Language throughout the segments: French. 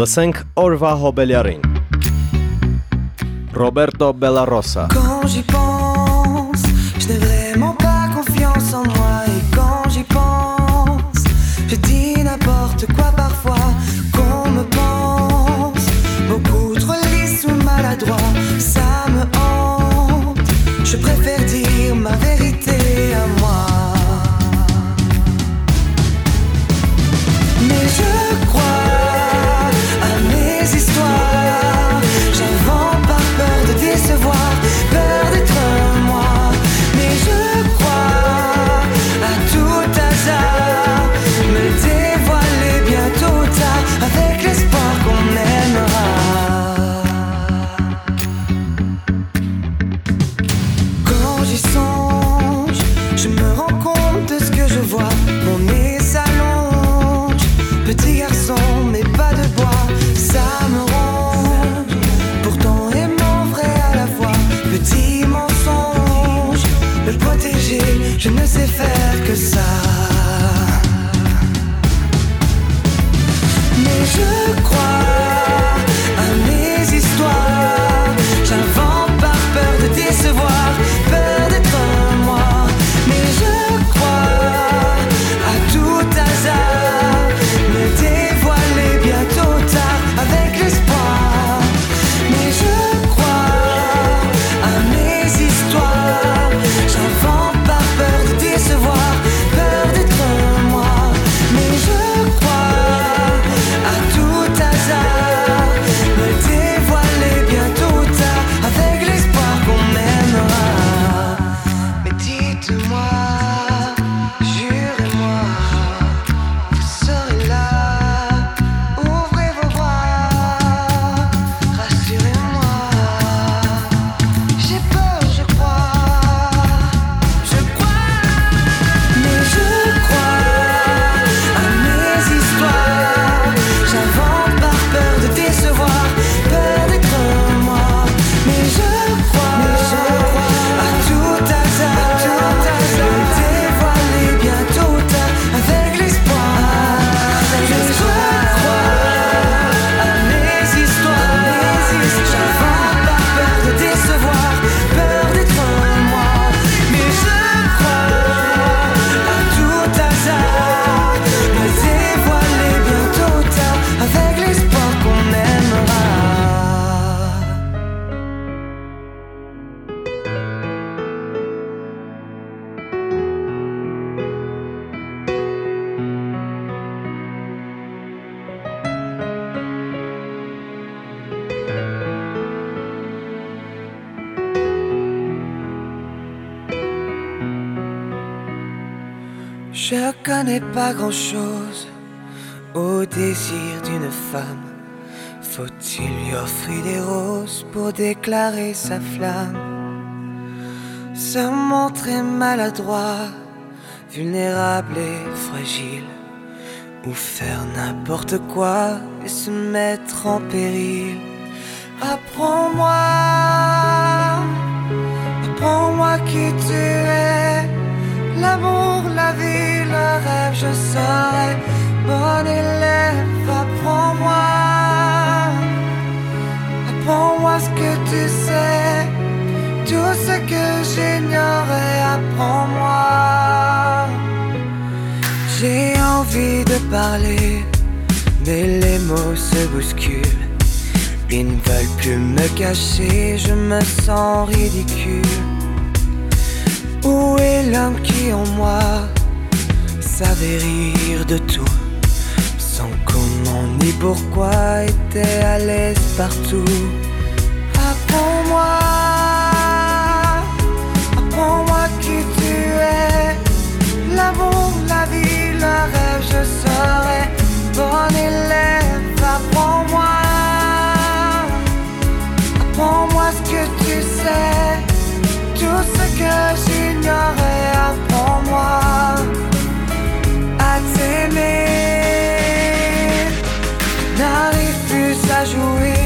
Լսենք օրվա հոբելյարին։ Roberto Bellarossa. Quand j'y pense, connais pas grand chose au désir d'une femme. Faut-il lui offrir des roses pour déclarer sa flamme? Se montrer maladroit, vulnérable et fragile. Ou faire n'importe quoi et se mettre en péril? Apprends-moi, apprends-moi qui tu es. L'amour, la vie, le rêve, je serai bon élève. Apprends-moi, apprends-moi ce que tu sais. Tout ce que j'ignorais, apprends-moi. J'ai envie de parler, mais les mots se bousculent. Ils ne veulent plus me cacher, je me sens ridicule. Où est l'homme qui en moi savait rire de tout, sans comment ni pourquoi était à l'aise partout? Apprends-moi, apprends-moi qui tu es. L'amour, la vie, le rêve, je serai bon élève. Apprends-moi, apprends-moi ce que tu sais. Que j'ignorais, apprends-moi à t'aimer. N'arrive plus à jouer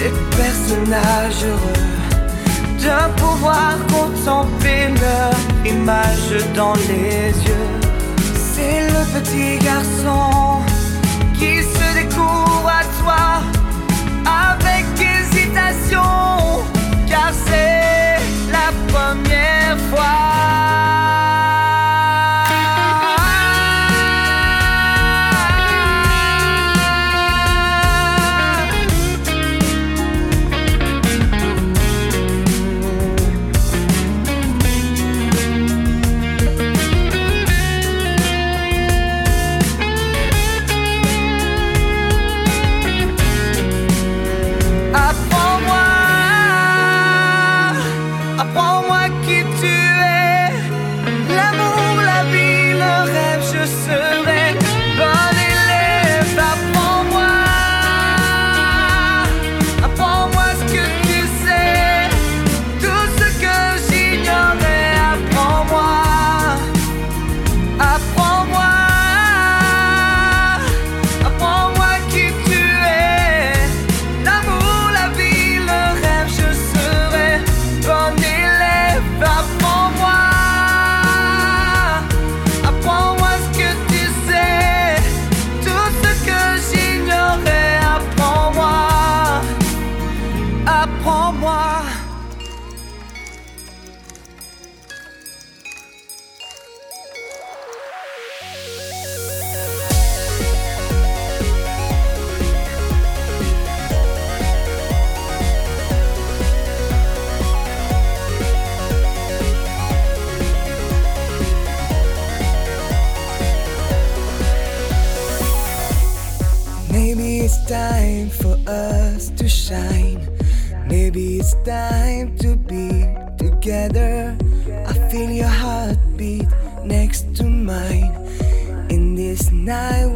les personnages heureux. De pouvoir contempler leur image dans les yeux. C'est le petit garçon voir. time to be together. I feel your heartbeat next to mine. In this night,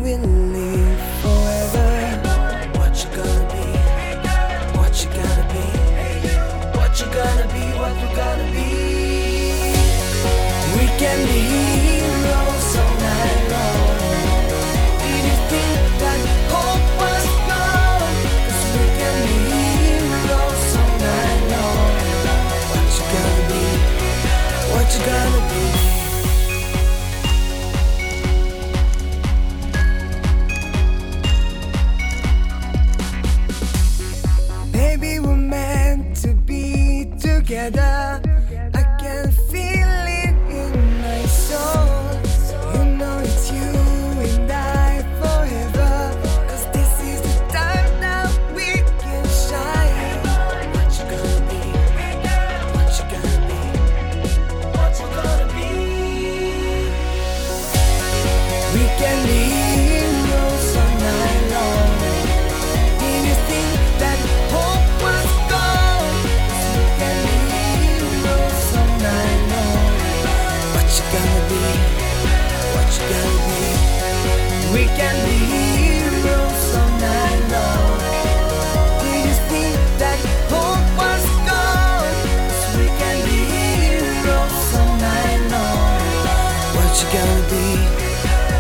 you gonna be?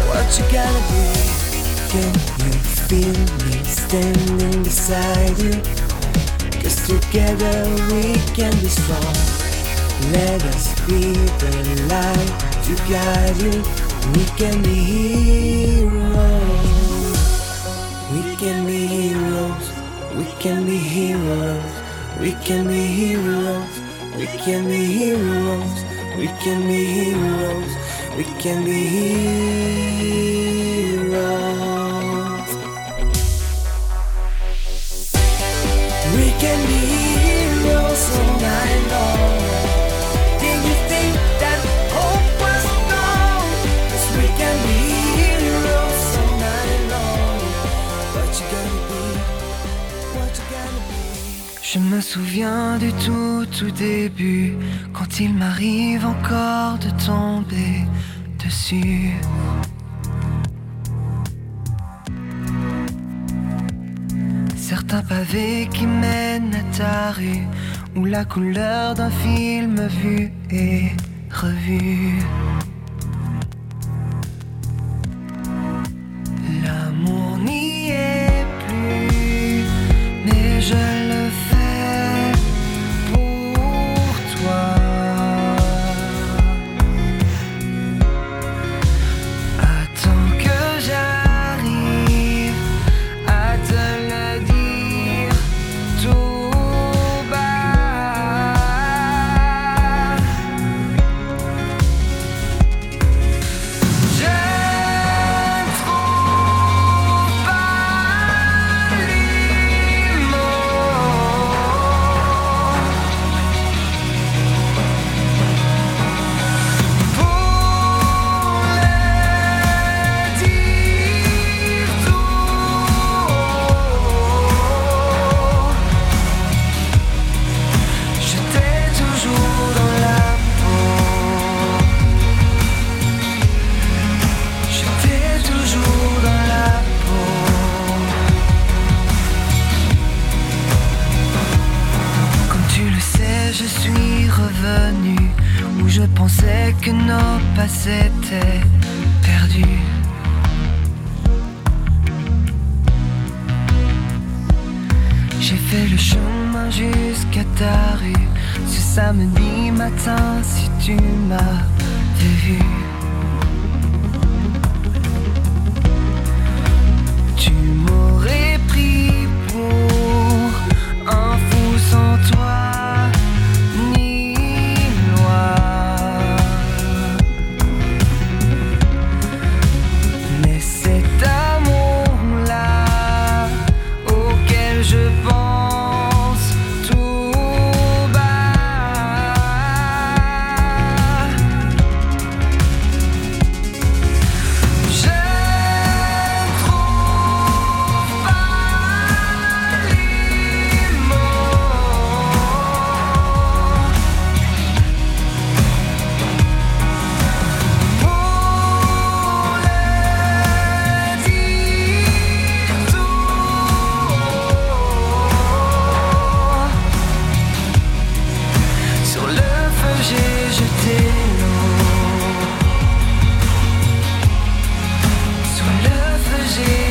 What you gonna be? Can you feel me standing beside you? Cause together we can be strong. Let us be the light to guide you. We can be heroes. We can be heroes. We can be heroes. We can be heroes. We can be heroes. We can be heroes. We can be heroes. We can be heroes all night long. Je me souviens du tout, tout début, quand il m'arrive encore de tomber dessus. Certains pavés qui mènent à ta rue, ou la couleur d'un film vu et revu.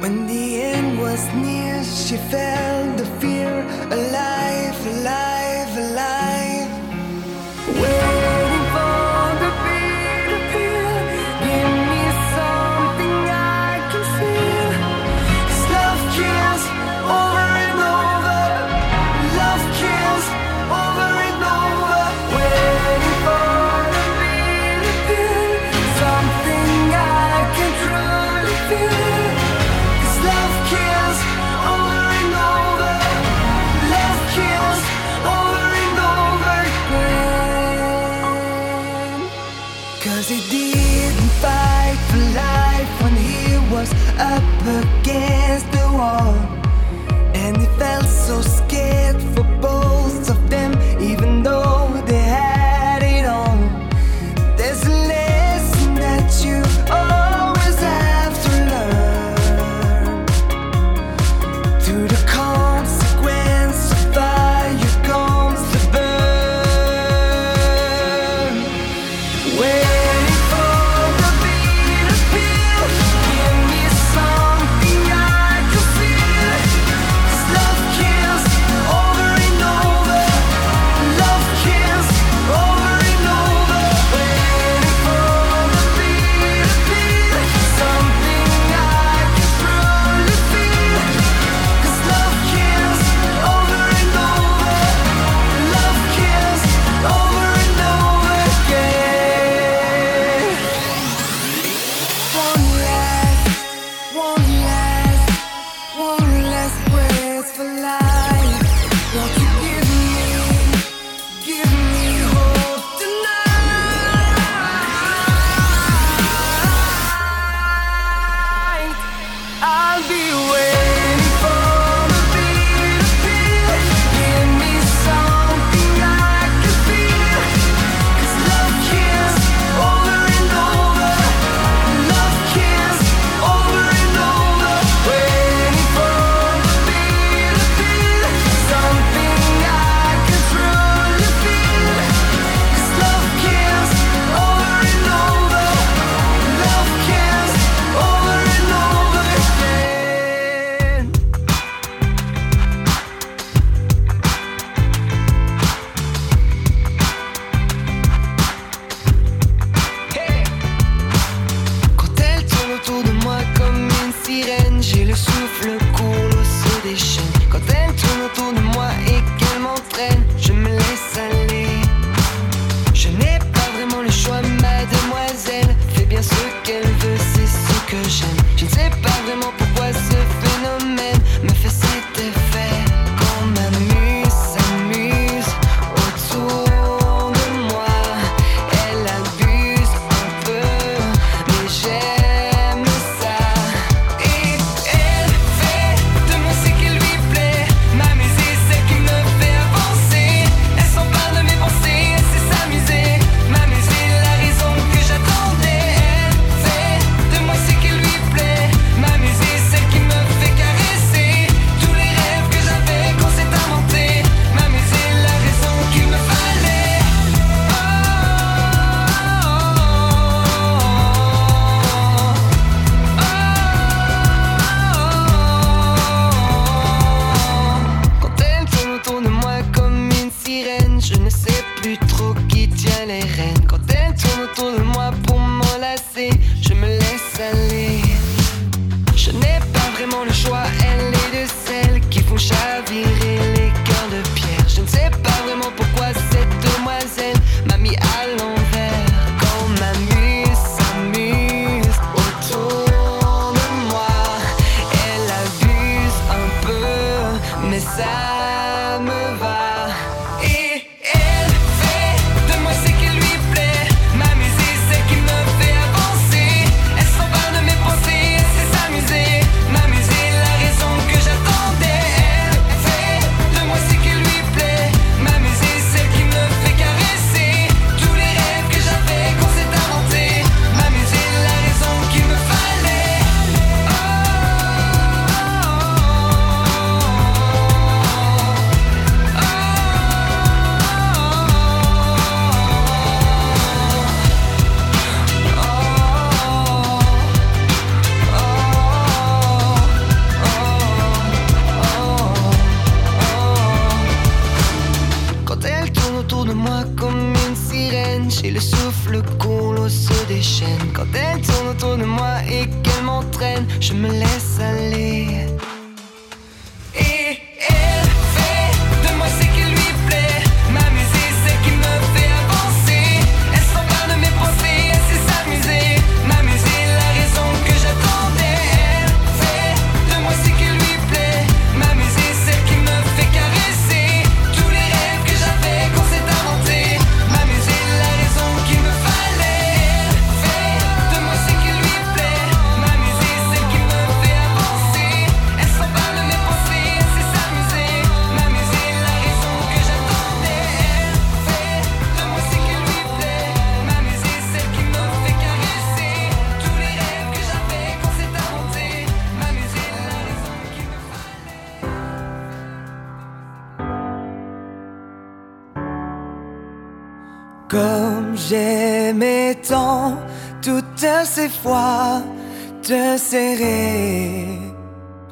When the end was near, she felt the fear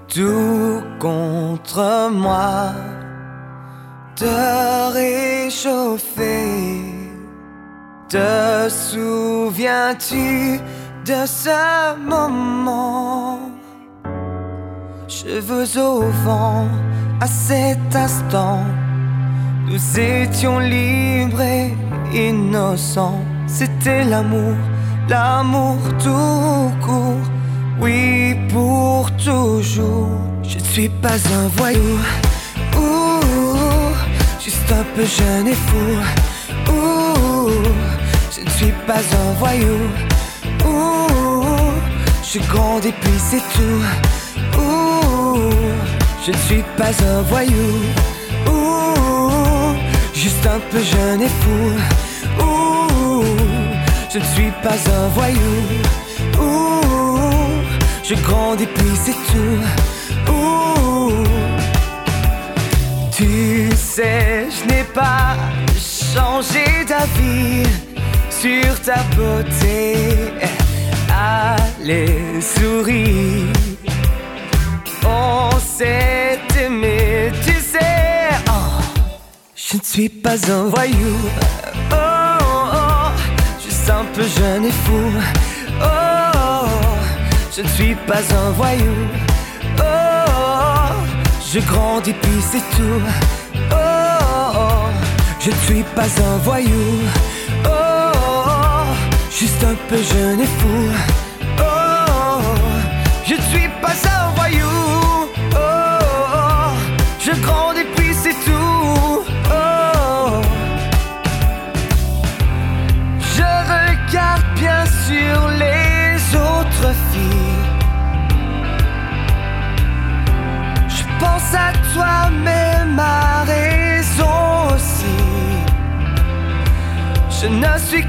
tout contre moi, te réchauffer. Te souviens-tu de ce moment? Cheveux au vent, à cet instant, nous étions libres et innocents. C'était l'amour L'amour tout court, oui pour toujours. Je ne suis pas un voyou. Ouh. peu jeune et fou. Ouh, je ne suis pas un voyou. Ouh, je grandis puis c'est tout. Ouh, je ne suis pas un voyou. Ouh, juste un peu jeune et fou. Ouh, je ne suis pas un voyou. Je grandis puis c'est tout. Tu sais, je n'ai pas changé d'avis sur ta beauté. Allez, souris. On s'est aimé, tu sais. Oh, je ne suis pas un voyou. Oh, oh, oh, juste un peu jeune et fou. Je ne suis pas un voyou. Oh, je grandis puis c'est tout. Oh, je ne suis pas un voyou. Oh, juste un peu jeune et fou. Oh, je ne suis pas un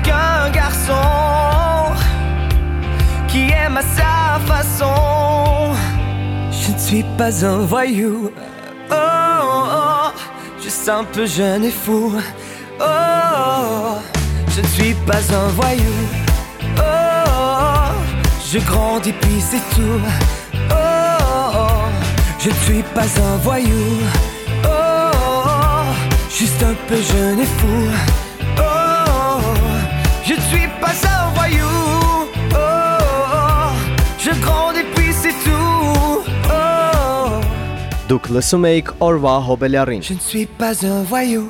qu'un garçon qui aime à sa façon. Je ne suis pas un voyou. Oh, oh, oh, juste un peu jeune et fou. Oh, oh, je ne suis pas un voyou. Oh, oh, je grandis puis c'est tout. Oh, oh, je ne suis pas un voyou. Oh, oh, juste un peu jeune et fou. Je ne suis pas un voyou. Oh, je grandis, puis c'est tout. Oh, Donc le sommeil Orwa Hobelarin. Je ne suis pas un voyou.